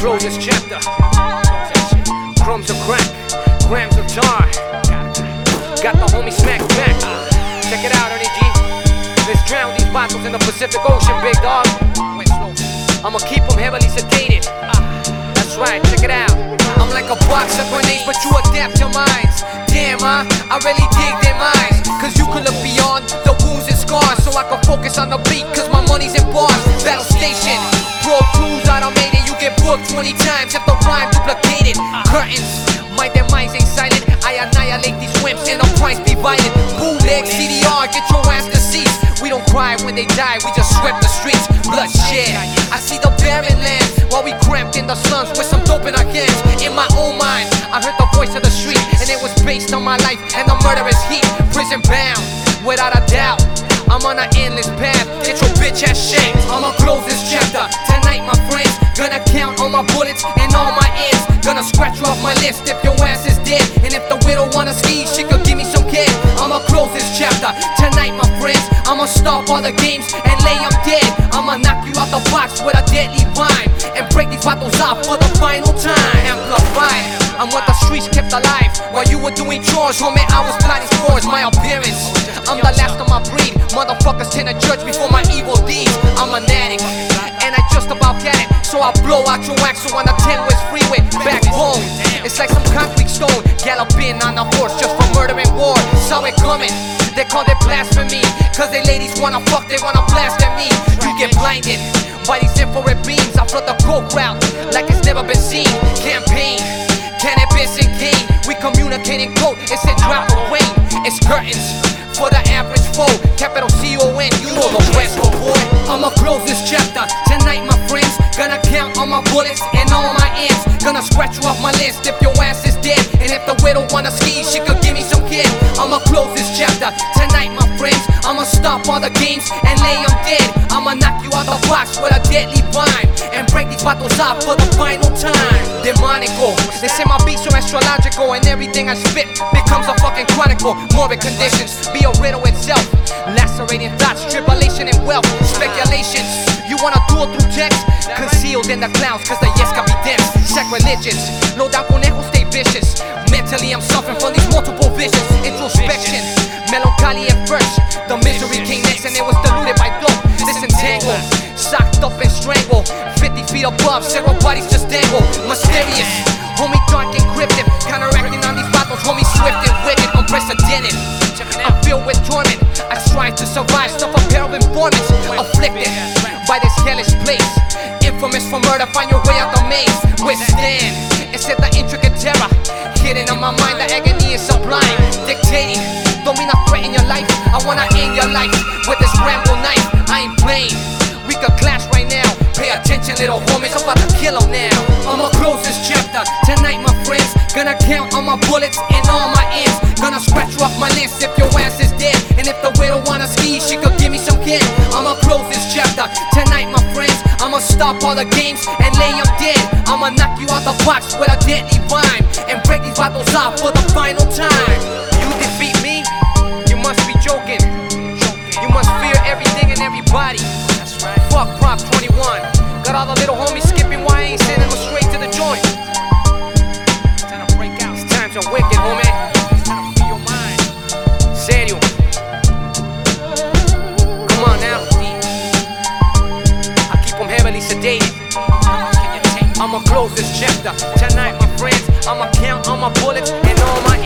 close this chapter. Crumbs of crack, grams of tar. Got the homie smack back. Check it out, Ernie G. Let's drown these bottles in the Pacific Ocean, big dog. I'ma keep them heavily sedated. That's right, check it out. I'm like a box of grenades, but you adapt your minds. Damn, huh? I really dig their minds. Cause you can look beyond the wounds and scars. So I can focus on the beat, cause my money's in bars. Battle station, pro tools automated. You get booked 20 times if the rhyme duplicated. Curtains, my minds ain't silent. I annihilate these wimps and the price be violent. Bootleg CDR, get your ass deceased. We don't cry when they die, we just swept the streets. Bloodshed. I see the barren lands while we cramped in the slums with some dope in our hands. In my own mind, I heard the voice of the street, and it was based on my life and the murderous heat. Prison bound, without a doubt. I'm on an endless path. Get your bitch ass shanked. I'ma close this chapter tonight, my friends. List if your ass is dead. And if the widow wanna ski, she could give me some kid. I'ma close this chapter tonight, my friends. I'ma stop all the games and lay them dead. I'ma knock you out the box with a deadly rhyme and break these bottles off for the final time. Amplified. I'm what the streets kept alive while you were doing chores, homie. I was plotting scores. My appearance. I'm the last of my breed. Motherfuckers tend to judge me for my evil deeds. I'm an addict, and I just about get it. So I blow out your wax on the 10 West Freeway. Backbone. It's like some concrete stone. Galloping on a horse just for murder and war. Saw it coming. They call it blasphemy. Cause they ladies wanna fuck, they wanna blast at me. You get blinded by these infrared beams. I flood the coke route like it's never been seen. Campaign, cannabis and cane. We communicate in code. It's a drop of rain. It's curtains for the average foe. Capital C O N. You know the West, oh boy. I'ma close this chapter tonight, my friends. Gonna count all my bullets and all my ends. Gonna scratch you off my list if your ass is dead. And if the widow wanna ski, she could give me some kid. I'ma close this chapter tonight, my friends. I'ma stop all the games and lay them dead. I'ma knock you out the box with a deadly rhyme and break these bottles off for the final time. Demonical, they say my beats are astrological and everything I spit becomes a fucking chronicle. Morbid conditions be a riddle itself. Lacerating thoughts, tribulation and wealth, speculations. You wanna it through text? Concealed in the clouds, cause the yes can be dense. Sacrilegious, low down conejo, stay vicious. Mentally, I'm suffering from these multiple visions. Introspection, melancholy at first. The misery came next, and it was diluted by dope. Disentangled, socked up and strangled. 50 feet above, several bodies just dangle. Mysterious, homie, dark and cryptic. Counteracting on these bottles, homie, swift and wicked, unprecedented. I'm filled with torment. I strive Murder, find your way out the maze. Withstand, at the intricate terror. Hidden on my mind, the agony is sublime. Dictating, don't mean I threaten your life. I wanna end your life with this ramble knife. I ain't playing. We could clash right now. Pay attention, little homies. I'm about to kill kill 'em now. I'ma close this chapter tonight, my friends. Gonna count all my bullets and all my ends. Games and lay them dead. I'ma knock you out the box with a deadly rhyme and break these bottles off for the final time. You defeat me, you must be joking. You must fear everything and everybody. Fuck Prop 21. Got all the little homies skipping why I ain't sending them straight to the joint. These times are wicked, homie. Serio. Come on now. I keep them heavily sedated. I'ma close this chapter tonight, my friends. I'ma count all my bullets and all my